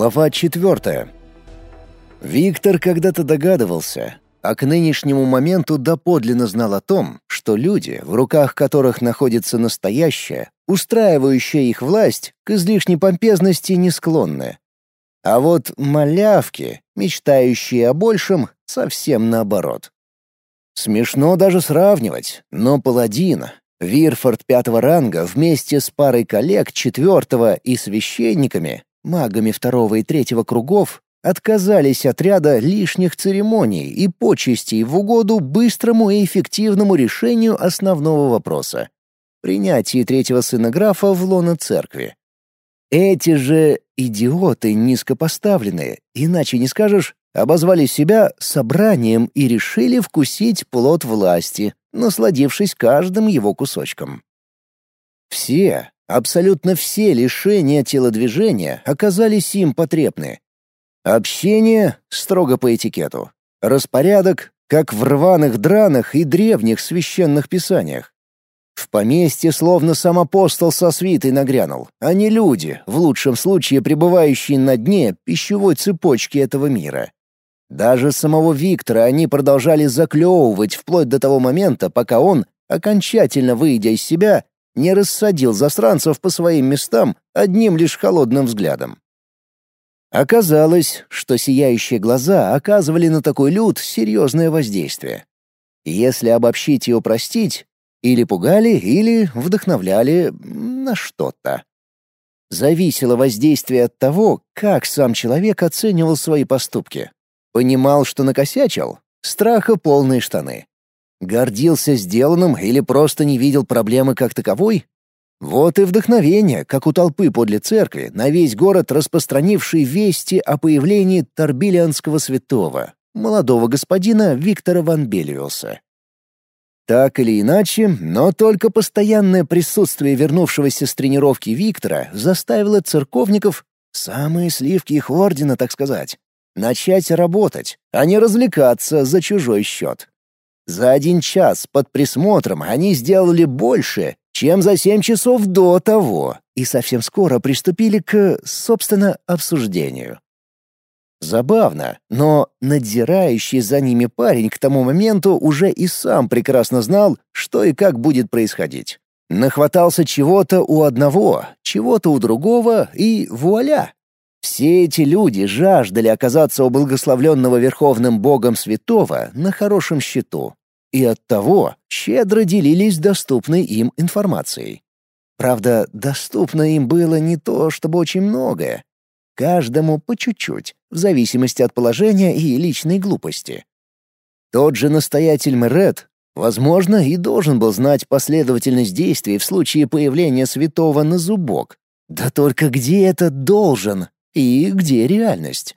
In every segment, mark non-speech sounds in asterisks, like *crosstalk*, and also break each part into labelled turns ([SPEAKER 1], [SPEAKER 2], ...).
[SPEAKER 1] Глава четвертая. Виктор когда-то догадывался, а к нынешнему моменту доподлинно знал о том, что люди, в руках которых находится настоящая, устраивающая их власть, к излишней помпезности не склонны. А вот малявки, мечтающие о большем, совсем наоборот. Смешно даже сравнивать, но паладин, Вирфорд пятого ранга вместе с парой коллег четвертого и священниками магами второго и третьего кругов отказались от ряда лишних церемоний и почестей в угоду быстрому и эффективному решению основного вопроса — принятии третьего сына графа в лоно церкви. Эти же идиоты низкопоставленные, иначе не скажешь, обозвали себя собранием и решили вкусить плод власти, насладившись каждым его кусочком. Все, Абсолютно все лишения телодвижения оказались им потребны. Общение строго по этикету. Распорядок, как в рваных дранах и древних священных писаниях. В поместье словно сам апостол со свитой нагрянул, а не люди, в лучшем случае пребывающие на дне пищевой цепочки этого мира. Даже самого Виктора они продолжали заклевывать вплоть до того момента, пока он, окончательно выйдя из себя, не рассадил засранцев по своим местам одним лишь холодным взглядом. Оказалось, что сияющие глаза оказывали на такой люд серьезное воздействие. Если обобщить и упростить, или пугали, или вдохновляли на что-то. Зависело воздействие от того, как сам человек оценивал свои поступки. Понимал, что накосячил? Страха полные штаны. Гордился сделанным или просто не видел проблемы как таковой? Вот и вдохновение, как у толпы подле церкви, на весь город распространивший вести о появлении Торбилианского святого, молодого господина Виктора Ван Белиуса. Так или иначе, но только постоянное присутствие вернувшегося с тренировки Виктора заставило церковников, самые сливки их ордена, так сказать, начать работать, а не развлекаться за чужой счет. За один час под присмотром они сделали больше, чем за семь часов до того, и совсем скоро приступили к, собственно, обсуждению. Забавно, но надзирающий за ними парень к тому моменту уже и сам прекрасно знал, что и как будет происходить. Нахватался чего-то у одного, чего-то у другого, и вуаля! Все эти люди жаждали оказаться у благословленного Верховным Богом Святого на хорошем счету, и оттого щедро делились доступной им информацией. Правда, доступно им было не то чтобы очень многое. Каждому по чуть-чуть, в зависимости от положения и личной глупости. Тот же настоятель Мерет, возможно, и должен был знать последовательность действий в случае появления святого на зубок. Да только где это «должен» и где реальность?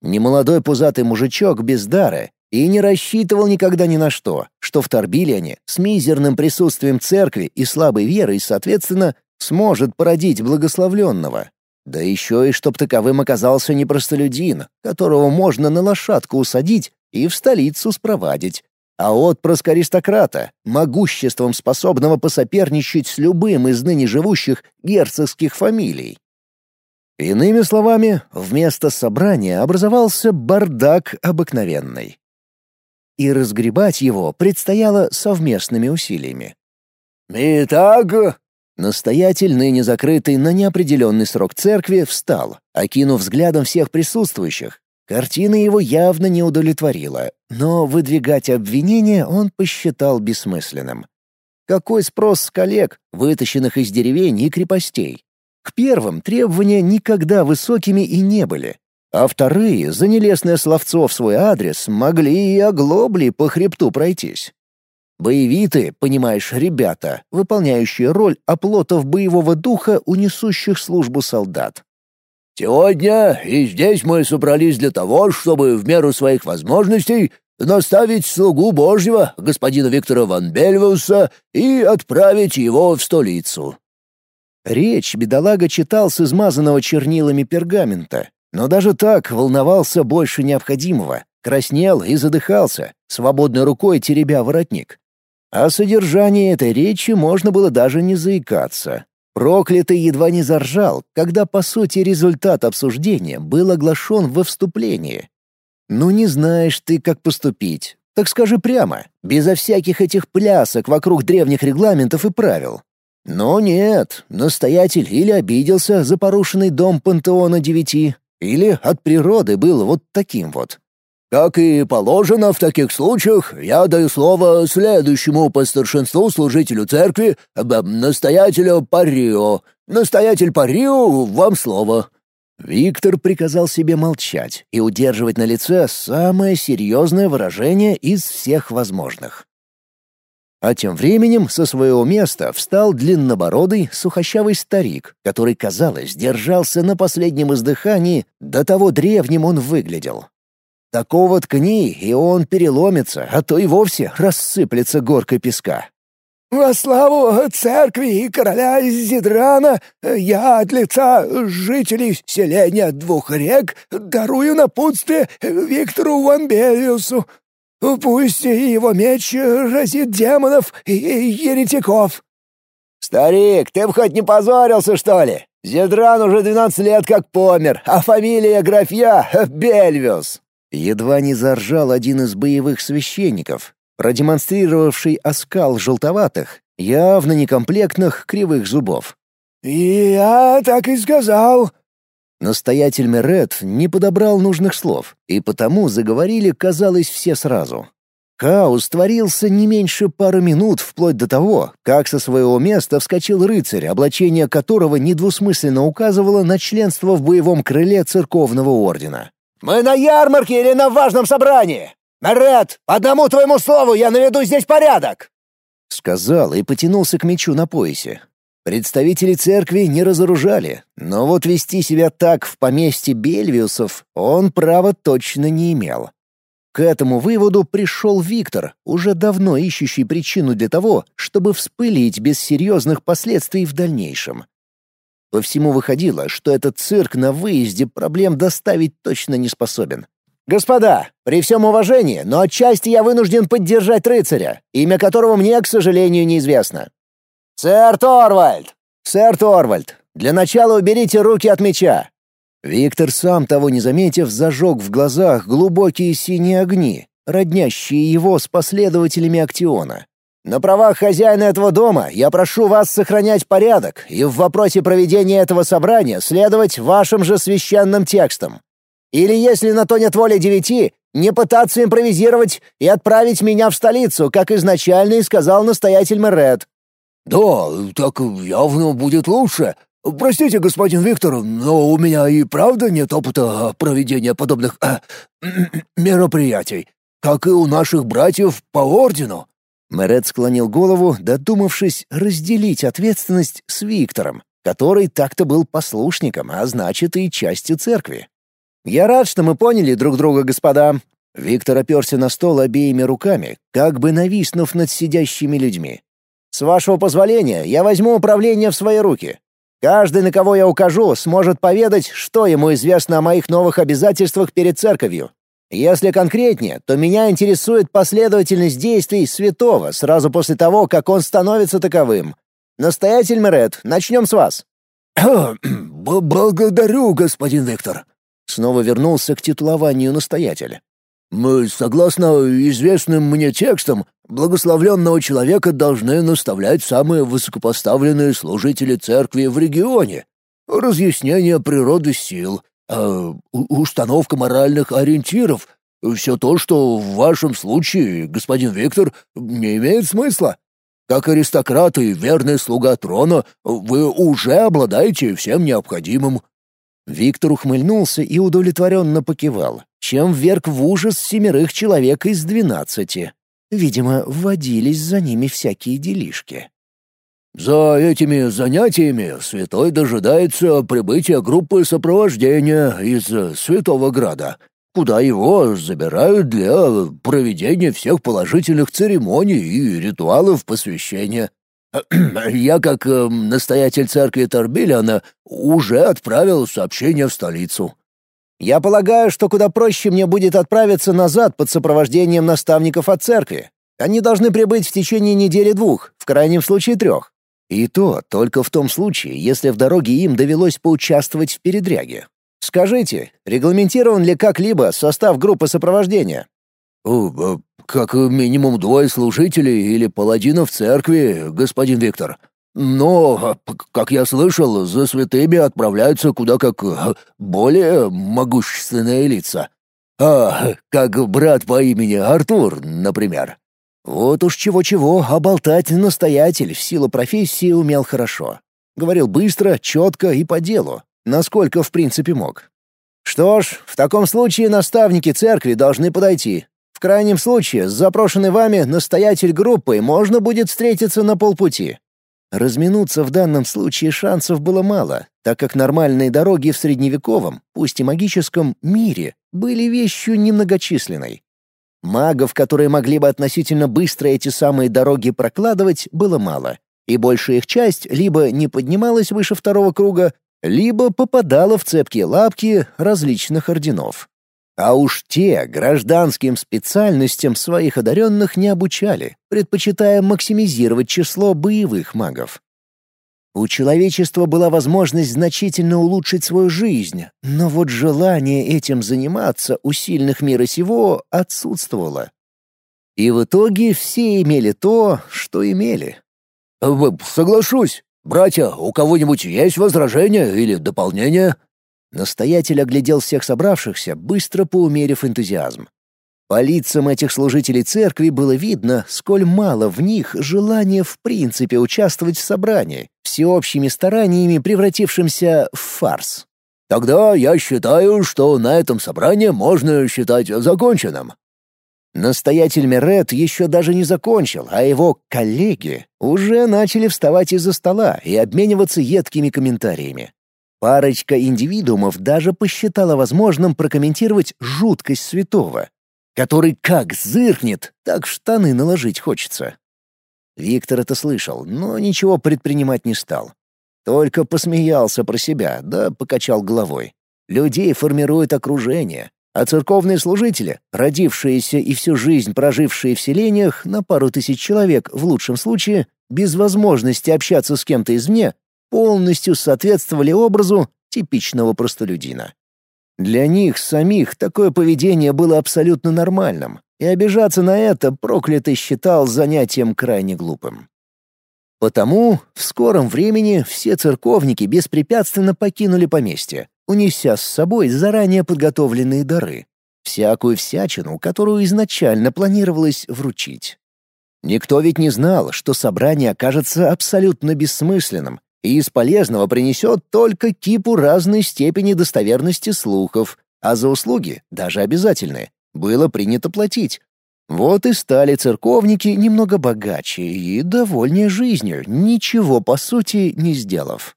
[SPEAKER 1] Немолодой пузатый мужичок без дара и не рассчитывал никогда ни на что, что в Торбилиане с мизерным присутствием церкви и слабой верой, соответственно, сможет породить благословленного. Да еще и чтоб таковым оказался не простолюдин, которого можно на лошадку усадить и в столицу спровадить, а отпрыск аристократа, могуществом способного посоперничать с любым из ныне живущих герцогских фамилий. Иными словами, вместо собрания образовался бардак обыкновенный и разгребать его предстояло совместными усилиями.
[SPEAKER 2] «Итак...»
[SPEAKER 1] Настоятель, ныне закрытый на неопределенный срок церкви, встал, окинув взглядом всех присутствующих. Картина его явно не удовлетворила, но выдвигать обвинения он посчитал бессмысленным. Какой спрос с коллег, вытащенных из деревень и крепостей? К первым требования никогда высокими и не были а вторые за нелестное словцо в свой адрес могли и оглобли по хребту пройтись. Боевиты, понимаешь, ребята, выполняющие роль оплотов боевого духа у несущих службу солдат.
[SPEAKER 2] «Сегодня и здесь мы собрались для того, чтобы в меру своих возможностей наставить слугу Божьего, господина Виктора Ван Бельвуса, и отправить его в столицу».
[SPEAKER 1] Речь бедолага читал с измазанного чернилами пергамента, но даже так волновался больше необходимого, краснел и задыхался, свободной рукой теребя воротник. О содержании этой речи можно было даже не заикаться. Проклятый едва не заржал, когда, по сути, результат обсуждения был оглашен во вступлении. «Ну не знаешь ты, как поступить. Так скажи прямо, безо всяких этих плясок вокруг древних регламентов и правил. Но нет, настоятель или обиделся за порушенный дом пантеона девяти, или от природы был вот таким вот.
[SPEAKER 2] Как и положено в таких случаях, я даю слово следующему по старшинству служителю церкви, настоятелю Парио. Настоятель Парио, вам слово».
[SPEAKER 1] Виктор приказал себе молчать и удерживать на лице самое серьезное выражение из всех возможных. А тем временем со своего места встал длиннобородый, сухощавый старик, который, казалось, держался на последнем издыхании, до того древним он выглядел. Такого ткни, и он переломится, а то и вовсе рассыплется горкой песка.
[SPEAKER 3] «Во славу церкви и короля Зидрана я от лица жителей селения Двух рек дарую напутствие Виктору Ванбелиусу. Пусть его меч разит демонов и еретиков».
[SPEAKER 1] «Старик, ты бы хоть не позорился, что ли? Зидран уже двенадцать лет как помер, а фамилия графья — Бельвиус». Едва не заржал один из боевых священников, продемонстрировавший оскал желтоватых, явно некомплектных кривых зубов.
[SPEAKER 3] «Я так и сказал».
[SPEAKER 1] Настоятель Мерет не подобрал нужных слов, и потому заговорили, казалось, все сразу. Хаос творился не меньше пары минут, вплоть до того, как со своего места вскочил рыцарь, облачение которого недвусмысленно указывало на членство в боевом крыле церковного ордена.
[SPEAKER 4] «Мы на ярмарке или на важном собрании? Наред, одному твоему слову я наведу здесь порядок!»
[SPEAKER 1] Сказал и потянулся к мечу на поясе. Представители церкви не разоружали, но вот вести себя так в поместье Бельвиусов он права точно не имел. К этому выводу пришел Виктор, уже давно ищущий причину для того, чтобы вспылить без серьезных последствий в дальнейшем. По всему выходило, что этот цирк на выезде проблем доставить точно не способен.
[SPEAKER 4] «Господа, при всем уважении, но отчасти я вынужден поддержать рыцаря, имя которого мне, к сожалению, неизвестно. Сэр Торвальд! Сэр Торвальд, для начала уберите руки от меча!»
[SPEAKER 1] Виктор, сам того не заметив, зажег в глазах глубокие синие огни, роднящие его с последователями Актиона.
[SPEAKER 4] На правах хозяина этого дома я прошу вас сохранять порядок и в вопросе проведения этого собрания следовать вашим же священным текстам. Или, если на то нет воли девяти, не пытаться импровизировать и отправить меня в столицу, как изначально и сказал настоятель Мерет».
[SPEAKER 2] «Да, так явно будет лучше. Простите, господин Виктор, но у меня и правда нет опыта проведения подобных э, *clears throat* мероприятий, как и у наших братьев по ордену».
[SPEAKER 1] Мэрет склонил голову, додумавшись разделить ответственность с Виктором, который так-то был послушником, а значит и частью церкви. «Я рад, что мы поняли друг друга, господа». Виктор оперся на стол обеими руками, как бы нависнув над сидящими людьми. «С вашего позволения, я возьму управление в свои руки. Каждый, на кого я укажу, сможет поведать, что ему известно о моих новых обязательствах перед церковью. Если конкретнее, то меня интересует последовательность действий святого сразу после того, как он становится таковым. Настоятель Мерет, начнем с вас». *clears throat*
[SPEAKER 2] «Благодарю, господин Виктор».
[SPEAKER 1] Снова вернулся к титулованию настоятеля.
[SPEAKER 2] «Мы, согласно известным мне текстам, благословленного человека должны наставлять самые высокопоставленные служители церкви в регионе. Разъяснение природы сил, э, установка моральных ориентиров — все то, что в вашем случае, господин Виктор, не имеет смысла. Как аристократ и верный слуга трона, вы уже обладаете всем необходимым».
[SPEAKER 1] Виктор ухмыльнулся и удовлетворенно покивал, чем вверг в ужас семерых человек из двенадцати. Видимо, вводились за ними всякие делишки.
[SPEAKER 2] За этими занятиями святой дожидается прибытия группы сопровождения из Святого Града, куда его забирают для проведения всех положительных церемоний и ритуалов посвящения. *clears throat* Я, как э, настоятель церкви Торбилиана, уже отправил сообщение в столицу.
[SPEAKER 1] Я полагаю, что куда проще мне будет отправиться назад под сопровождением наставников от церкви. Они должны прибыть в течение недели-двух, в крайнем случае трех. И то только в том случае, если в дороге им довелось поучаствовать в передряге. Скажите, регламентирован ли как-либо состав группы сопровождения?
[SPEAKER 2] «Как минимум двое служителей или паладинов церкви, господин Виктор. Но, как я слышал, за святыми отправляются куда как более могущественные лица. А, как брат по имени Артур, например».
[SPEAKER 1] Вот уж чего-чего, а болтать настоятель в силу профессии умел хорошо. Говорил быстро, четко и по делу, насколько в принципе мог. Что ж, в таком случае наставники церкви должны подойти. В крайнем случае, с запрошенной вами настоятель группы можно будет встретиться на полпути. Разминуться в данном случае шансов было мало, так как нормальные дороги в средневековом, пусть и магическом, мире были вещью немногочисленной. Магов, которые могли бы относительно быстро эти самые дороги прокладывать, было мало, и большая их часть либо не поднималась выше второго круга, либо попадала в цепкие лапки различных орденов. А уж те гражданским специальностям своих одаренных не обучали, предпочитая максимизировать число боевых магов. У человечества была возможность значительно улучшить свою жизнь, но вот желание этим заниматься у сильных мира сего отсутствовало. И в итоге все имели то, что имели.
[SPEAKER 2] «Соглашусь. Братья, у кого-нибудь есть возражения или дополнения?»
[SPEAKER 1] Настоятель оглядел всех собравшихся, быстро поумерив энтузиазм. По лицам этих служителей церкви было видно, сколь мало в них желания в принципе участвовать в собрании, всеобщими стараниями превратившимся в фарс.
[SPEAKER 2] «Тогда я считаю, что на этом собрании можно считать законченным».
[SPEAKER 1] Настоятель Мерет еще даже не закончил, а его коллеги уже начали вставать из-за стола и обмениваться едкими комментариями. Парочка индивидуумов даже посчитала возможным прокомментировать жуткость святого, который как зыркнет, так штаны наложить хочется. Виктор это слышал, но ничего предпринимать не стал. Только посмеялся про себя, да покачал головой. Людей формирует окружение, а церковные служители, родившиеся и всю жизнь прожившие в селениях на пару тысяч человек в лучшем случае, без возможности общаться с кем-то извне, полностью соответствовали образу типичного простолюдина. Для них самих такое поведение было абсолютно нормальным, и обижаться на это проклятый считал занятием крайне глупым. Потому в скором времени все церковники беспрепятственно покинули поместье, унеся с собой заранее подготовленные дары, всякую всячину, которую изначально планировалось вручить. Никто ведь не знал, что собрание окажется абсолютно бессмысленным и из полезного принесет только кипу разной степени достоверности слухов, а за услуги, даже обязательные, было принято платить. Вот и стали церковники немного богаче и довольнее жизнью, ничего по сути не сделав.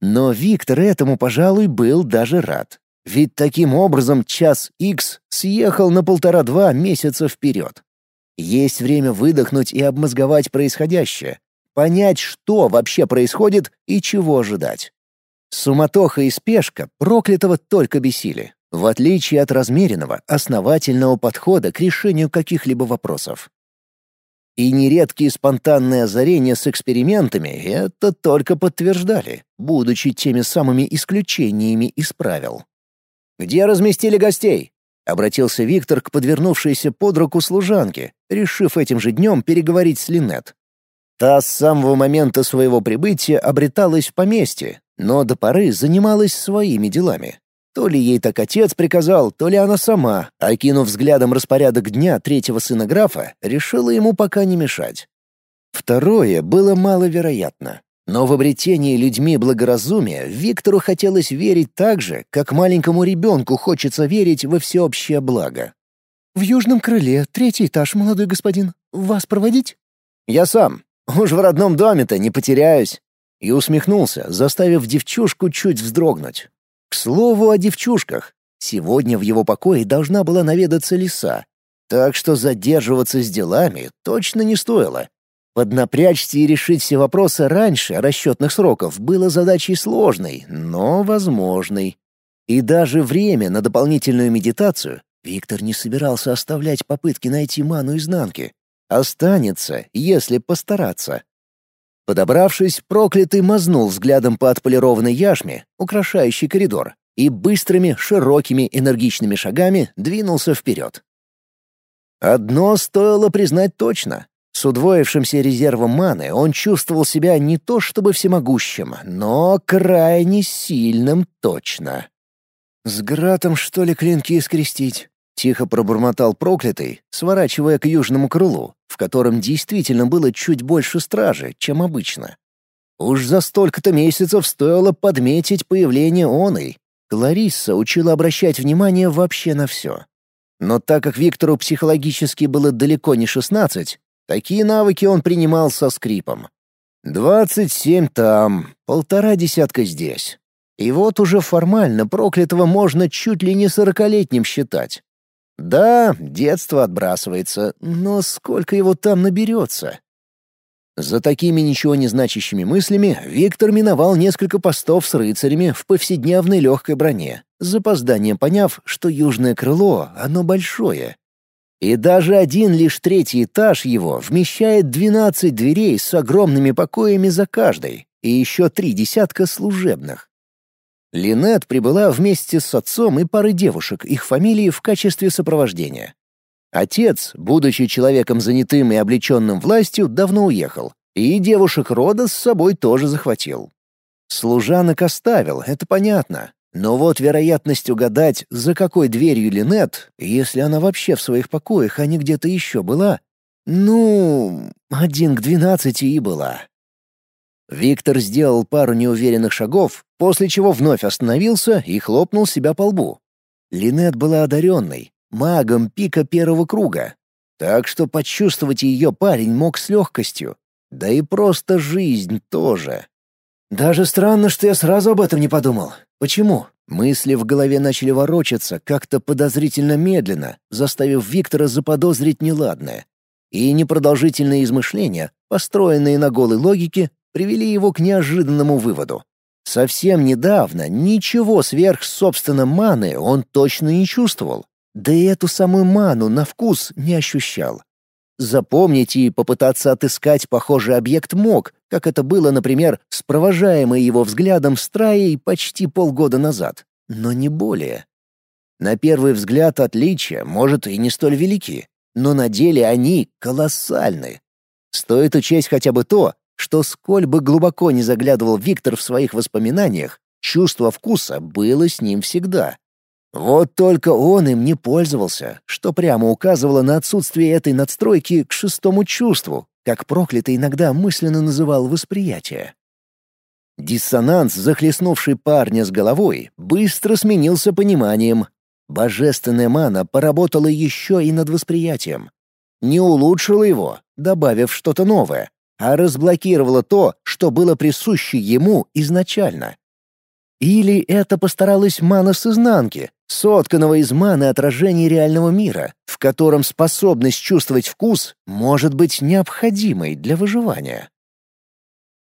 [SPEAKER 1] Но Виктор этому, пожалуй, был даже рад. Ведь таким образом час X съехал на полтора-два месяца вперед. Есть время выдохнуть и обмозговать происходящее, понять, что вообще происходит и чего ожидать. Суматоха и спешка проклятого только бесили, в отличие от размеренного, основательного подхода к решению каких-либо вопросов. И нередкие спонтанные озарения с экспериментами это только подтверждали, будучи теми самыми исключениями из правил. «Где разместили гостей?» — обратился Виктор к подвернувшейся под руку служанке, решив этим же днем переговорить с Линет. Та с самого момента своего прибытия обреталась в поместье, но до поры занималась своими делами. То ли ей так отец приказал, то ли она сама, окинув взглядом распорядок дня третьего сына графа, решила ему пока не мешать. Второе было маловероятно. Но в обретении людьми благоразумия Виктору хотелось верить так же, как маленькому ребенку хочется верить во всеобщее благо.
[SPEAKER 3] «В южном крыле, третий этаж, молодой господин. Вас проводить?»
[SPEAKER 1] «Я сам», Уж в родном доме-то не потеряюсь. И усмехнулся, заставив девчушку чуть вздрогнуть. К слову о девчушках. Сегодня в его покое должна была наведаться лиса. Так что задерживаться с делами точно не стоило. Поднапрячься и решить все вопросы раньше расчетных сроков было задачей сложной, но возможной. И даже время на дополнительную медитацию Виктор не собирался оставлять попытки найти ману изнанки. Останется, если постараться. Подобравшись, проклятый мазнул взглядом по отполированной яшме, украшающей коридор, и быстрыми, широкими, энергичными шагами двинулся вперед. Одно стоило признать точно. С удвоившимся резервом маны он чувствовал себя не то чтобы всемогущим, но крайне сильным точно. «С Гратом, что ли, клинки скрестить?» — тихо пробормотал проклятый, сворачивая к южному крылу, в котором действительно было чуть больше стражи, чем обычно. Уж за столько-то месяцев стоило подметить появление оной. Кларисса учила обращать внимание вообще на все. Но так как Виктору психологически было далеко не шестнадцать, такие навыки он принимал со скрипом. Двадцать семь там, полтора десятка здесь. И вот уже формально проклятого можно чуть ли не сорокалетним считать. Да, детство отбрасывается, но сколько его там наберется? За такими ничего не значащими мыслями Виктор миновал несколько постов с рыцарями в повседневной легкой броне, запозданием поняв, что южное крыло, оно большое. И даже один лишь третий этаж его вмещает 12 дверей с огромными покоями за каждой, и еще три десятка служебных. Линет прибыла вместе с отцом и парой девушек, их фамилии в качестве сопровождения. Отец, будучи человеком занятым и облеченным властью, давно уехал, и девушек рода с собой тоже захватил. Служанок оставил, это понятно, но вот вероятность угадать, за какой дверью Линет, если она вообще в своих покоях, а не где-то еще была, ну, один к двенадцати и была. Виктор сделал пару неуверенных шагов, после чего вновь остановился и хлопнул себя по лбу. Линет была одаренной, магом пика первого круга, так что почувствовать ее парень мог с легкостью. Да и просто жизнь тоже. Даже странно, что я сразу об этом не подумал. Почему? Мысли в голове начали ворочаться как-то подозрительно медленно, заставив Виктора заподозрить неладное. И непродолжительные измышления, построенные на голой логике, привели его к неожиданному выводу. Совсем недавно ничего сверх собственной маны он точно не чувствовал. Да и эту самую ману на вкус не ощущал. Запомнить и попытаться отыскать похожий объект мог, как это было, например, с провожаемой его взглядом страей почти полгода назад, но не более. На первый взгляд отличия, может, и не столь велики, но на деле они колоссальны. Стоит учесть хотя бы то, что сколь бы глубоко не заглядывал Виктор в своих воспоминаниях, чувство вкуса было с ним всегда. Вот только он им не пользовался, что прямо указывало на отсутствие этой надстройки к шестому чувству, как проклятый иногда мысленно называл восприятие. Диссонанс, захлестнувший парня с головой, быстро сменился пониманием. Божественная мана поработала еще и над восприятием. Не улучшила его, добавив что-то новое, а разблокировала то, что было присуще ему изначально. Или это постаралась мана с изнанки, сотканного из маны отражения реального мира, в котором способность чувствовать вкус может быть необходимой для выживания.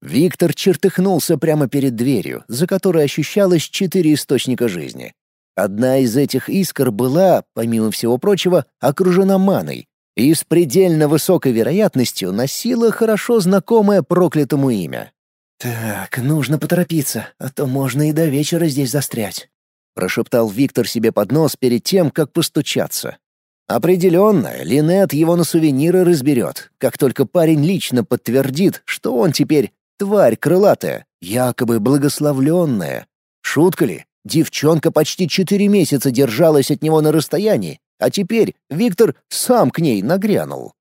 [SPEAKER 1] Виктор чертыхнулся прямо перед дверью, за которой ощущалось четыре источника жизни. Одна из этих искр была, помимо всего прочего, окружена маной, и с предельно высокой вероятностью носила хорошо знакомое проклятому имя. «Так, нужно поторопиться, а то можно и до вечера здесь застрять», — прошептал Виктор себе под нос перед тем, как постучаться. Определенно, Линет его на сувениры разберет, как только парень лично подтвердит, что он теперь тварь крылатая, якобы благословленная. Шутка ли? Девчонка почти четыре месяца держалась от него на расстоянии, а теперь Виктор сам к ней нагрянул.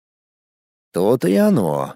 [SPEAKER 1] То-то и оно.